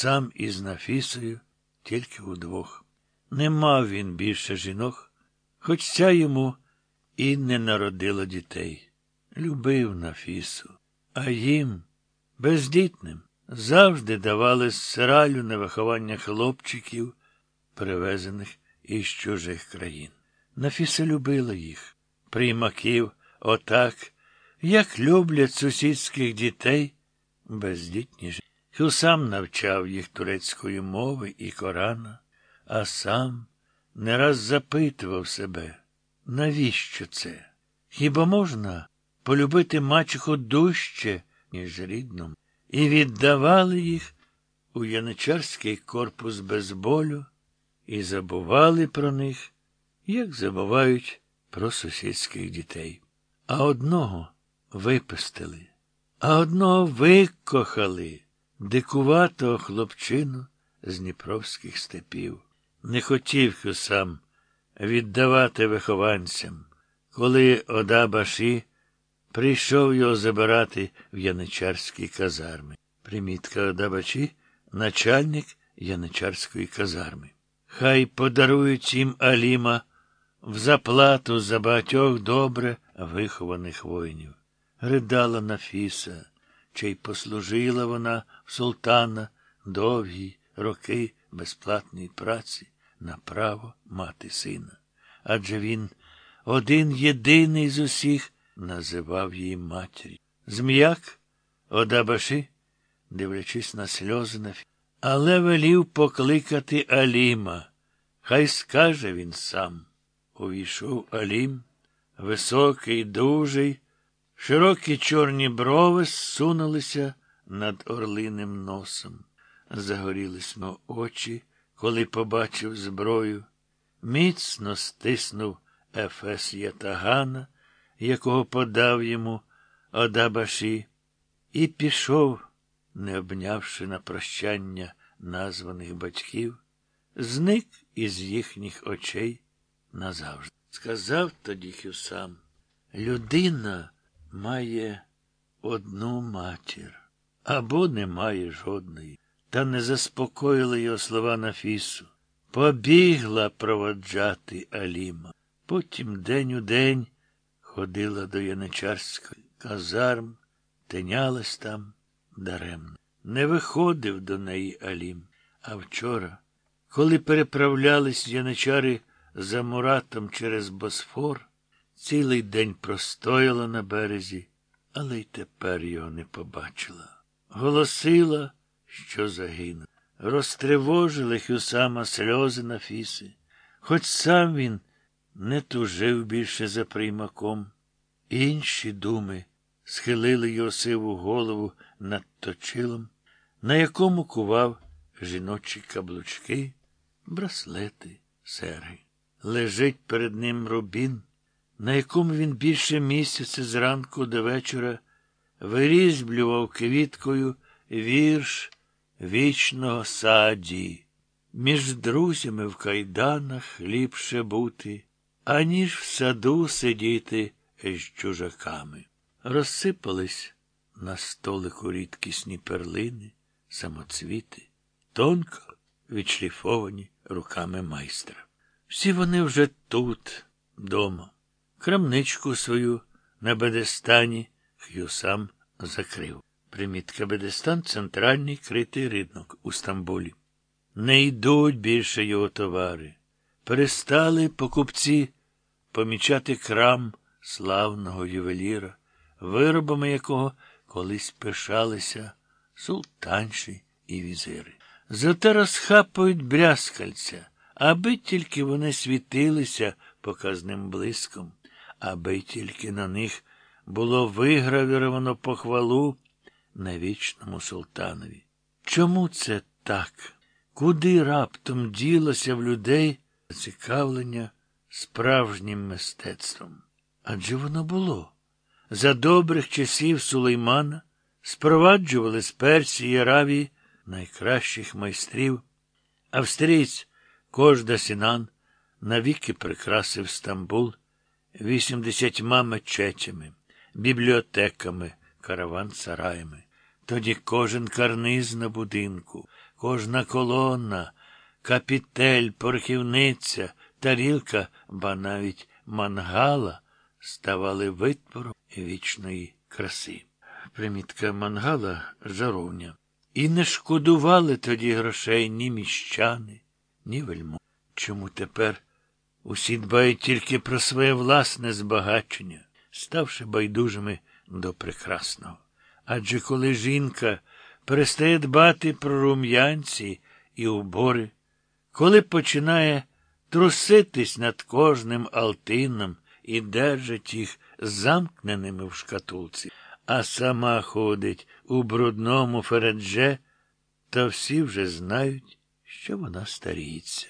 сам із Нафісою тільки удвох. Не мав він більше жінок, хоч ця йому і не народила дітей. Любив Нафісу, а їм, бездітним, завжди давали сиралю на виховання хлопчиків, привезених із чужих країн. Нафіса любила їх, приймаків, отак, як люблять сусідських дітей, бездітні ж. Хюсам навчав їх турецької мови і Корана, а сам не раз запитував себе, навіщо це? Хіба можна полюбити мачеху дужче, ніж рідному, і віддавали їх у яничарський корпус без болю і забували про них, як забувають про сусідських дітей. А одного випустили, а одного викохали дикуватого хлопчину з дніпровських степів. Не хотів сам віддавати вихованцям, коли Ода Баші прийшов його забирати в яничарській казарми. Примітка Ода Баші – начальник яничарської казарми. Хай подарують їм Аліма в заплату за багатьох добре вихованих воїнів. Ридала Нафіса, чи й послужила вона султана довгі роки безплатної праці на право мати сина. Адже він один єдиний з усіх називав її матір'ю. Зм'як, Одабаши, дивлячись на сльози на фі, але велів покликати Аліма. Хай скаже він сам. Увійшов Алім, високий, дужий, широкі чорні брови зсунулися над орлиним носом. Загорілись мов очі, коли побачив зброю. Міцно стиснув Ефес Ятагана, якого подав йому Одабаші, і пішов, не обнявши на прощання названих батьків, зник із їхніх очей назавжди. Сказав тоді Хюсам, людина має одну матір або не має жодної. Та не заспокоїли його слова Нафісу. Побігла проводжати Аліма. Потім день у день ходила до яничарської казарм, тинялась там даремно. Не виходив до неї Алім. А вчора, коли переправлялись яничари за Муратом через Босфор, цілий день простояла на березі, але й тепер його не побачила. Голосила, що загинув. Розтривожили Хюсама сльози на фіси, хоч сам він не тужив більше за приймаком. Інші думи схилили його сиву голову над точилом, на якому кував жіночі каблучки, браслети, серги. Лежить перед ним рубін, на якому він більше місяця зранку до вечора вирізблював квіткою вірш вічного саді. Між друзями в кайданах ліпше бути, аніж в саду сидіти з чужаками. Розсипались на столику рідкісні перлини, самоцвіти, тонко відшліфовані руками майстра. Всі вони вже тут, дома. Крамничку свою на Бедестані Х'юсам закрив. Примітка Бедестан центральний критий ринок у Стамбулі. Не йдуть більше його товари. Перестали покупці помічати крам славного ювеліра, виробами якого колись пишалися султанші і візири. Зате розхапують брязкальця, аби тільки вони світилися показним блиском, аби тільки на них було вигравіровано похвалу на вічному султанові. Чому це так? Куди раптом ділося в людей зацікавлення справжнім мистецтвом? Адже воно було. За добрих часів Сулеймана спроваджували з Персії і Аравії найкращих майстрів. Австрійць Кожда Сінан навіки прикрасив Стамбул вісімдесятьма мечетями, бібліотеками, караван-сараями. Тоді кожен карниз на будинку, Кожна колона, капітель, порхівниця, тарілка, ба навіть мангала ставали витвором вічної краси. Примітка мангала жаровня. І не шкодували тоді грошей ні міщани, ні вельмо. Чому тепер усі дбають тільки про своє власне збагачення, ставши байдужими до прекрасного. Адже коли жінка перестає дбати про рум'янці і убори, коли починає труситись над кожним алтином і держить їх замкненими в шкатулці, а сама ходить у брудному фередже, то всі вже знають, що вона старіється.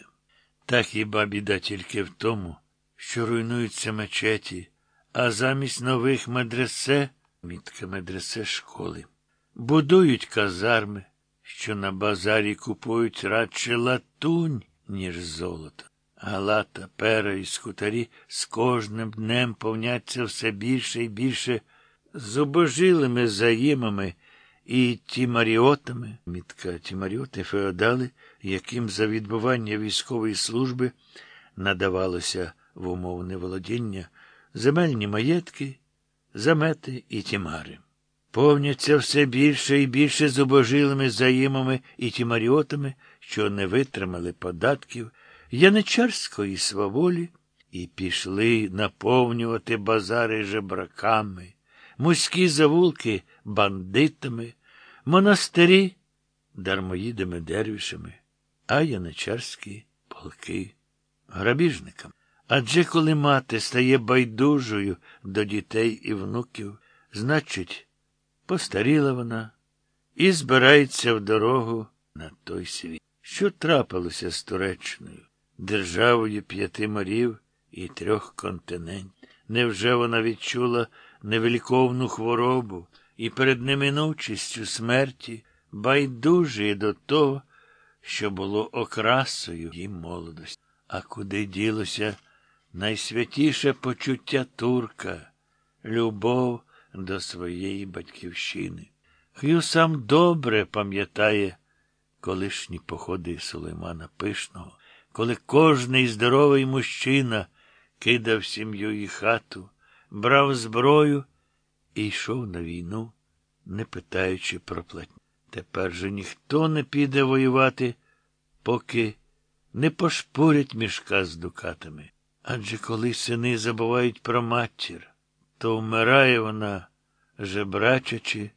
Та хіба біда тільки в тому, що руйнуються мечеті, а замість нових медресе, мітка медресе школи, будують казарми, що на базарі купують радше латунь, ніж золото. Галата, пера і скутарі з кожним днем повняться все більше і більше зубожилими заїмами і тімаріотами, мітка тімаріоти феодали, яким за відбування військової служби надавалося в умовне володіння земельні маєтки, замети і тімари. Повняться все більше і більше зубожилими заїмами і тімаріотами, що не витримали податків яничарської сваволі, і пішли наповнювати базари жебраками, муські завулки бандитами, монастирі дармоїдами дервішами, а яничарські полки грабіжниками. Адже коли мати стає байдужою до дітей і внуків, значить, постаріла вона і збирається в дорогу на той світ. Що трапилося з Туреччиною, державою п'яти морів і трьох континентів? Невже вона відчула невеликовну хворобу і перед неминучістю смерті байдужі до того, що було окрасою її молодості? А куди ділося найсвятіше почуття турка, любов до своєї батьківщини? Хью сам добре пам'ятає колишні походи Сулеймана Пишного, коли кожний здоровий мужчина кидав сім'ю і хату, брав зброю і йшов на війну, не питаючи про платню. Тепер же ніхто не піде воювати, поки не пошпурять мішка з дукатами. Адже коли сини забувають про матір, то вмирає вона, жебрачачи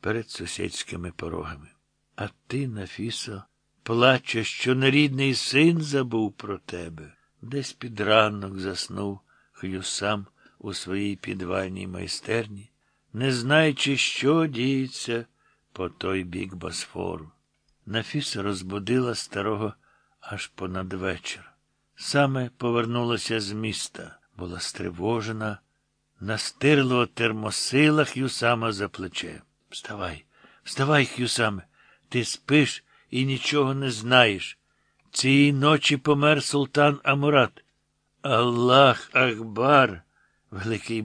перед сусідськими порогами. А ти, Нафісо, плачеш, що нерідний син забув про тебе. Десь під ранок заснув Х'юсам у своїй підвальній майстерні, не знаючи, що діється по той бік Босфору. Нафіса розбудила старого аж понад вечір. Саме повернулася з міста, була стривожена, настирло термосила Х'юсама за плече. Вставай, вставай, Х'юсаме, ти спиш і нічого не знаєш. Цієї ночі помер султан Амурат. Аллах Акбар, великий